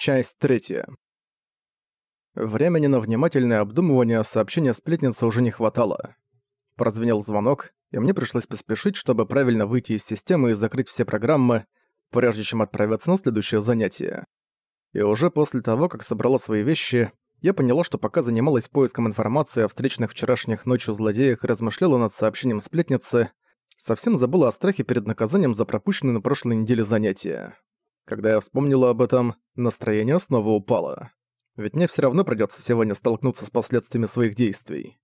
Часть третья. Времени на внимательное обдумывание сообщения сплетницы уже не хватало. Прозвенел звонок, и мне пришлось поспешить, чтобы правильно выйти из системы и закрыть все программы, прежде чем отправиться на следующее занятие. И уже после того, как собрала свои вещи, я поняла, что пока занималась поиском информации о встречных вчерашних ночью злодеях и размышляла над сообщением сплетницы, совсем забыла о страхе перед наказанием за пропущенные на прошлой неделе занятия. Когда я вспомнила об этом, настроение снова упало. Ведь мне все равно придется сегодня столкнуться с последствиями своих действий.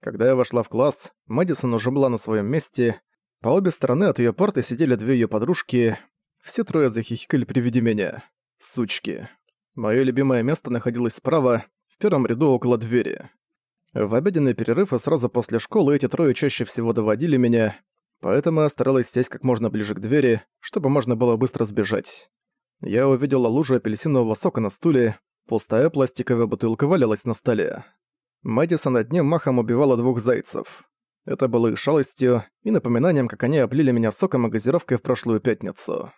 Когда я вошла в класс, Мэдисон уже была на своем месте. По обе стороны от ее парты сидели две ее подружки. Все трое захихикали при виде меня. Сучки. Мое любимое место находилось справа, в первом ряду около двери. В обеденный перерыв и сразу после школы эти трое чаще всего доводили меня, поэтому я старалась сесть как можно ближе к двери, чтобы можно было быстро сбежать. Я увидела лужу апельсинового сока на стуле, пустая пластиковая бутылка валялась на столе. Мэдисон одним махом убивала двух зайцев. Это было их шалостью и напоминанием, как они облили меня соком и газировкой в прошлую пятницу.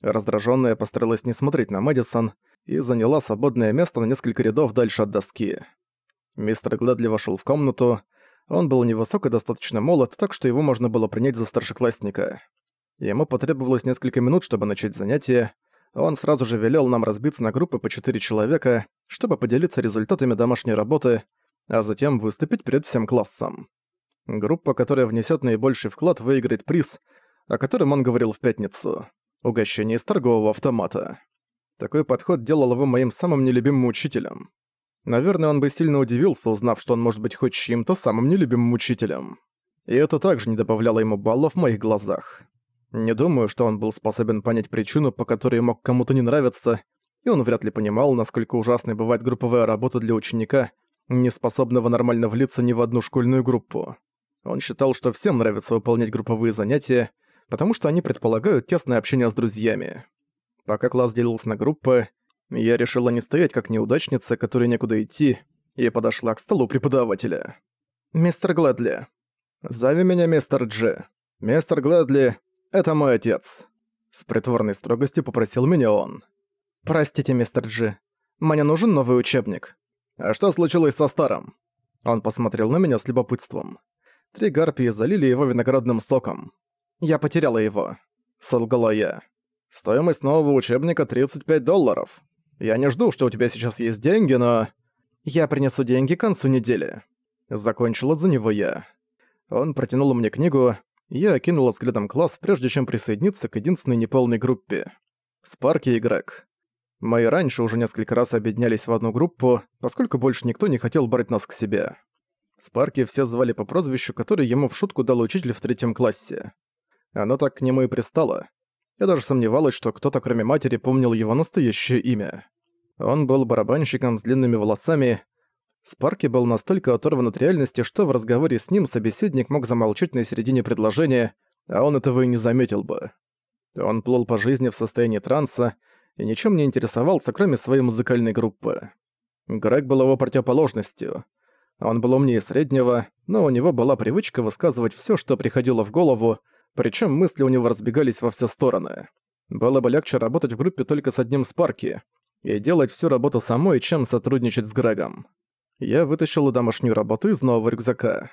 Раздражённая постаралась не смотреть на Мэдисон и заняла свободное место на несколько рядов дальше от доски. Мистер Глэдли вошёл в комнату. Он был невысок и достаточно молод, так что его можно было принять за старшеклассника. Ему потребовалось несколько минут, чтобы начать занятие, он сразу же велел нам разбиться на группы по четыре человека, чтобы поделиться результатами домашней работы, а затем выступить перед всем классом. Группа, которая внесет наибольший вклад, выиграет приз, о котором он говорил в пятницу. Угощение из торгового автомата. Такой подход делал его моим самым нелюбимым учителем. Наверное, он бы сильно удивился, узнав, что он может быть хоть чьим-то самым нелюбимым учителем. И это также не добавляло ему баллов в моих глазах. Не думаю, что он был способен понять причину, по которой мог кому-то не нравиться, и он вряд ли понимал, насколько ужасной бывает групповая работа для ученика, не способного нормально влиться ни в одну школьную группу. Он считал, что всем нравится выполнять групповые занятия, потому что они предполагают тесное общение с друзьями. Пока класс делился на группы, я решила не стоять как неудачница, которой некуда идти, и подошла к столу преподавателя. «Мистер Глэдли». «Зови меня мистер Дж. Мистер Глэдли это мой отец». С притворной строгостью попросил меня он. «Простите, мистер Джи, мне нужен новый учебник». «А что случилось со старым?» Он посмотрел на меня с любопытством. Три гарпии залили его виноградным соком. «Я потеряла его», — солгала я. «Стоимость нового учебника 35 долларов. Я не жду, что у тебя сейчас есть деньги, но...» «Я принесу деньги к концу недели». Закончила за него я. Он протянул мне книгу, я окинула взглядом класс, прежде чем присоединиться к единственной неполной группе. Спарки и Грег. Мы раньше уже несколько раз объединялись в одну группу, поскольку больше никто не хотел брать нас к себе. Спарки все звали по прозвищу, которое ему в шутку дал учитель в третьем классе. Оно так к нему и пристало. Я даже сомневалась, что кто-то кроме матери помнил его настоящее имя. Он был барабанщиком с длинными волосами, Спарки был настолько оторван от реальности, что в разговоре с ним собеседник мог замолчать на середине предложения, а он этого и не заметил бы. Он плыл по жизни в состоянии транса и ничем не интересовался, кроме своей музыкальной группы. Грег был его противоположностью. Он был умнее среднего, но у него была привычка высказывать всё, что приходило в голову, причём мысли у него разбегались во все стороны. Было бы легче работать в группе только с одним Спарки и делать всю работу самой, чем сотрудничать с Грегом я вытащил домашнюю работу из нового рюкзака.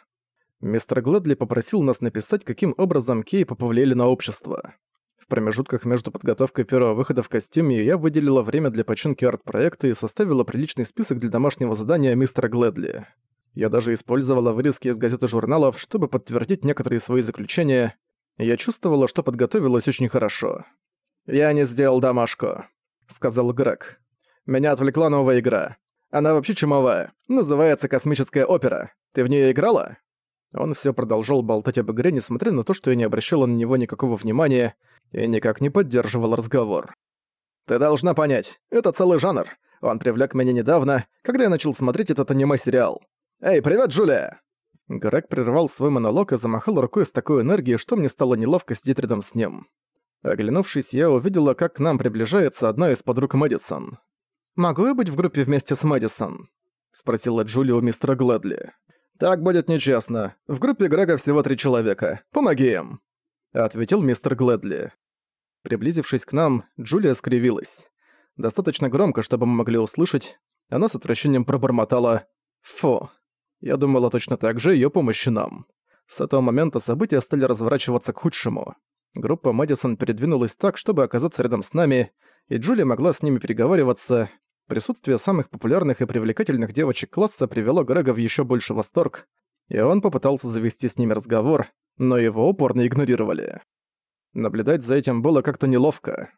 Мистер Глэдли попросил нас написать, каким образом Кейпа повлияли на общество. В промежутках между подготовкой первого выхода в костюме я выделила время для починки арт-проекта и составила приличный список для домашнего задания мистера Глэдли. Я даже использовала вырезки из газет и журналов, чтобы подтвердить некоторые свои заключения. Я чувствовала, что подготовилась очень хорошо. «Я не сделал домашку», — сказал Грег. «Меня отвлекла новая игра. Она вообще чумовая. Называется «Космическая опера». Ты в нее играла?» Он все продолжал болтать об игре, несмотря на то, что я не обращала на него никакого внимания и никак не поддерживал разговор. «Ты должна понять, это целый жанр. Он привлек меня недавно, когда я начал смотреть этот аниме-сериал. Эй, привет, Джулия!» Грег прервал свой монолог и замахал рукой с такой энергией, что мне стало неловко сидеть рядом с ним. Оглянувшись, я увидела, как к нам приближается одна из подруг Мэдисон. «Могу я быть в группе вместе с Мэдисон?» — спросила Джули у мистера Глэдли. «Так будет нечестно. В группе Грега всего три человека. Помоги им!» — ответил мистер Глэдли. Приблизившись к нам, Джулия скривилась. Достаточно громко, чтобы мы могли услышать. Она с отвращением пробормотала «Фу». Я думала точно так же её помощи нам. С этого момента события стали разворачиваться к худшему. Группа Мэдисон передвинулась так, чтобы оказаться рядом с нами, и Джулия могла с ними переговариваться. Присутствие самых популярных и привлекательных девочек класса привело Грега в ещё больше восторг, и он попытался завести с ними разговор, но его упорно игнорировали. Наблюдать за этим было как-то неловко.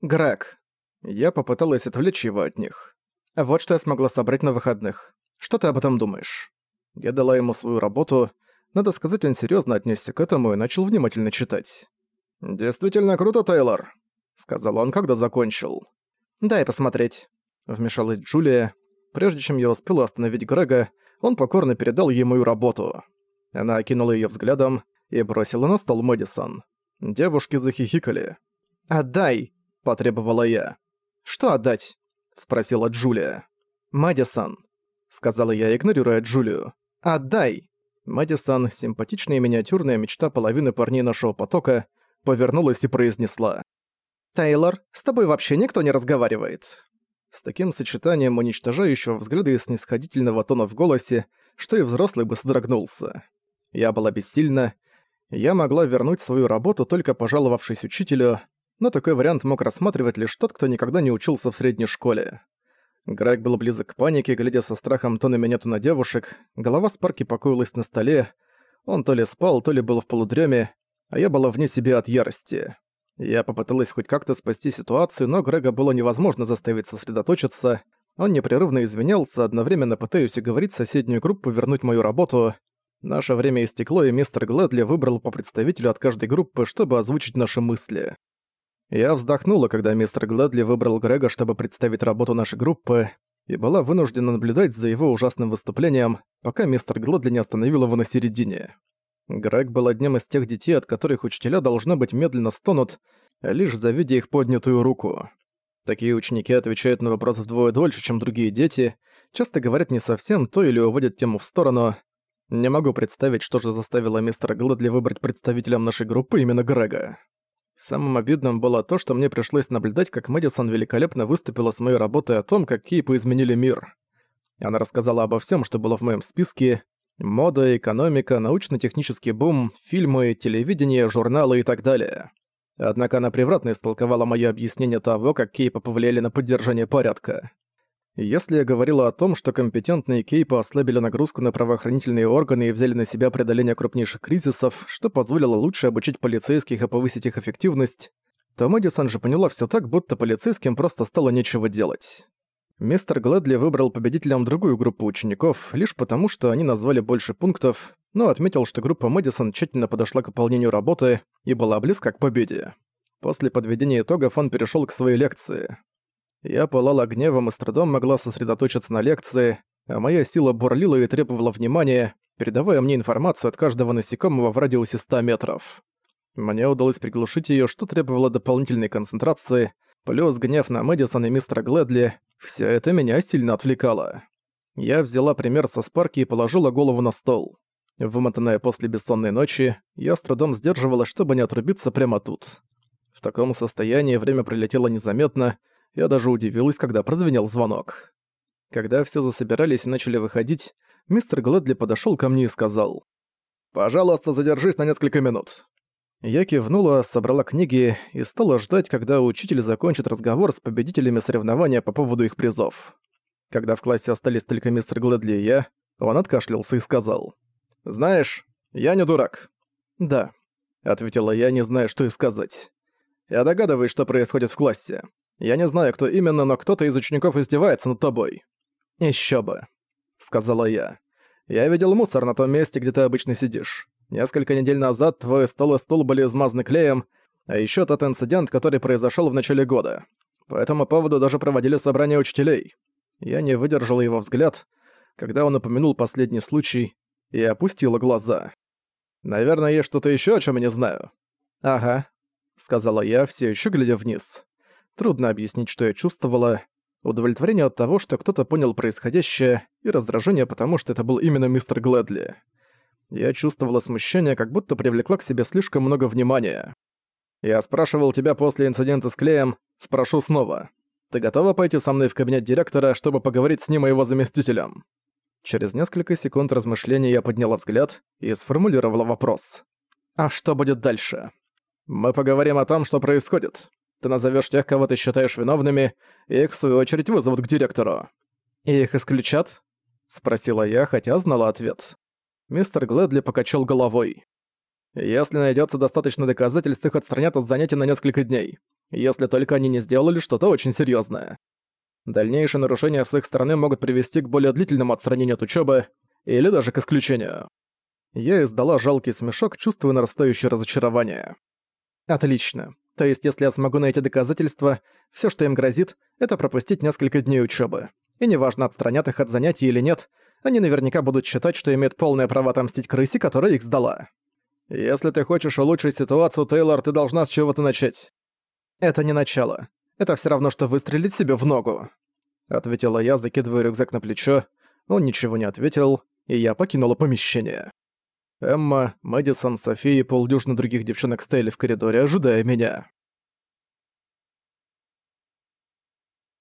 «Грег». Я попыталась отвлечь его от них. «Вот что я смогла собрать на выходных. Что ты об этом думаешь?» Я дала ему свою работу. Надо сказать, он серьёзно отнесся к этому и начал внимательно читать. «Действительно круто, Тейлор», — сказал он, когда закончил. «Дай посмотреть», — вмешалась Джулия. Прежде чем я успела остановить Грега, он покорно передал ей мою работу. Она окинула её взглядом и бросила на стол Мэдисон. Девушки захихикали. «Отдай!» – потребовала я. «Что отдать?» – спросила Джулия. «Мэдисон», – сказала я, игнорируя Джулию. «Отдай!» Мэдисон, симпатичная миниатюрная мечта половины парней нашего потока, повернулась и произнесла. «Тейлор, с тобой вообще никто не разговаривает». С таким сочетанием уничтожающего взгляда и снисходительного тона в голосе, что и взрослый бы содрогнулся. Я была бессильна. Я могла вернуть свою работу, только пожаловавшись учителю, но такой вариант мог рассматривать лишь тот, кто никогда не учился в средней школе. Грег был близок к панике, глядя со страхом то на меня, то на девушек. Голова Спарки покоилась на столе. Он то ли спал, то ли был в полудреме, а я была вне себя от ярости. Я попыталась хоть как-то спасти ситуацию, но Грега было невозможно заставить сосредоточиться. Он непрерывно извинялся, одновременно пытаясь уговорить соседнюю группу вернуть мою работу. Наше время истекло, и мистер Глэдли выбрал по представителю от каждой группы, чтобы озвучить наши мысли. Я вздохнула, когда мистер Глэдли выбрал Грега, чтобы представить работу нашей группы, и была вынуждена наблюдать за его ужасным выступлением, пока мистер Глэдли не остановил его на середине. Грег был одним из тех детей, от которых учителя, должно быть, медленно стонут, лишь завидя их поднятую руку. Такие ученики отвечают на вопросы вдвое дольше, чем другие дети, часто говорят не совсем то или уводят тему в сторону. Не могу представить, что же заставило мистера Глэдли выбрать представителем нашей группы именно Грега. Самым обидным было то, что мне пришлось наблюдать, как Мэдисон великолепно выступила с моей работой о том, как Кейпы изменили мир. Она рассказала обо всем, что было в моем списке, Мода, экономика, научно-технический бум, фильмы, телевидение, журналы и так далее. Однако она превратно истолковала моё объяснение того, как кейпы повлияли на поддержание порядка. Если я говорила о том, что компетентные кейпы ослабили нагрузку на правоохранительные органы и взяли на себя преодоление крупнейших кризисов, что позволило лучше обучить полицейских и повысить их эффективность, то Мэдисон же поняла всё так, будто полицейским просто стало нечего делать. Мистер Глэдли выбрал победителем другую группу учеников, лишь потому, что они назвали больше пунктов, но отметил, что группа Мэдисон тщательно подошла к выполнению работы и была близка к победе. После подведения итогов он перешёл к своей лекции. Я пылала гневом и с трудом могла сосредоточиться на лекции, а моя сила бурлила и требовала внимания, передавая мне информацию от каждого насекомого в радиусе 100 метров. Мне удалось приглушить её, что требовало дополнительной концентрации, плюс гнев на Мэдисон и мистера Глэдли, Всё это меня сильно отвлекало. Я взяла пример со Спарки и положила голову на стол. Вымотанная после бессонной ночи, я с трудом сдерживала, чтобы не отрубиться прямо тут. В таком состоянии время пролетело незаметно, я даже удивилась, когда прозвенел звонок. Когда все засобирались и начали выходить, мистер Глэдли подошёл ко мне и сказал. «Пожалуйста, задержись на несколько минут». Я кивнула, собрала книги и стала ждать, когда учитель закончит разговор с победителями соревнования по поводу их призов. Когда в классе остались только мистер Глэдли и я, он откашлялся и сказал. «Знаешь, я не дурак». «Да», — ответила я, не зная, что и сказать. «Я догадываюсь, что происходит в классе. Я не знаю, кто именно, но кто-то из учеников издевается над тобой». «Ещё бы», — сказала я. «Я видел мусор на том месте, где ты обычно сидишь. Несколько недель назад твой стол и стул были измазаны клеем, а еще тот инцидент, который произошел в начале года. По этому поводу даже проводили собрание учителей. Я не выдержала его взгляд, когда он упомянул последний случай, и опустила глаза. «Наверное, есть что-то еще, о чем я не знаю». «Ага», — сказала я, все еще глядя вниз. Трудно объяснить, что я чувствовала. Удовлетворение от того, что кто-то понял происходящее, и раздражение, потому что это был именно мистер Глэдли. Я чувствовала смущение, как будто привлекла к себе слишком много внимания. Я спрашивал тебя после инцидента с клеем, спрошу снова. Ты готова пойти со мной в кабинет директора, чтобы поговорить с ним и его заместителем?» Через несколько секунд размышлений я подняла взгляд и сформулировала вопрос. «А что будет дальше?» «Мы поговорим о том, что происходит. Ты назовешь тех, кого ты считаешь виновными, и их в свою очередь вызовут к директору». «И их исключат?» — спросила я, хотя знала ответ. Мистер Глэдли покачал головой. «Если найдется достаточно доказательств, их отстранят от занятий на несколько дней, если только они не сделали что-то очень серьезное. Дальнейшие нарушения с их стороны могут привести к более длительному отстранению от учебы или даже к исключению». Я издала жалкий смешок, чувствуя нарастающее разочарование. «Отлично. То есть, если я смогу найти доказательства, все, что им грозит, это пропустить несколько дней учебы. И неважно, отстранят их от занятий или нет, они наверняка будут считать, что имеют полное право отомстить крысе, которая их сдала. Если ты хочешь улучшить ситуацию, Тейлор, ты должна с чего-то начать. Это не начало. Это все равно, что выстрелить себе в ногу. Ответила я, закидывая рюкзак на плечо. Он ничего не ответил, и я покинула помещение. Эмма, Мэдисон, София и полдюжины других девчонок стояли в коридоре, ожидая меня.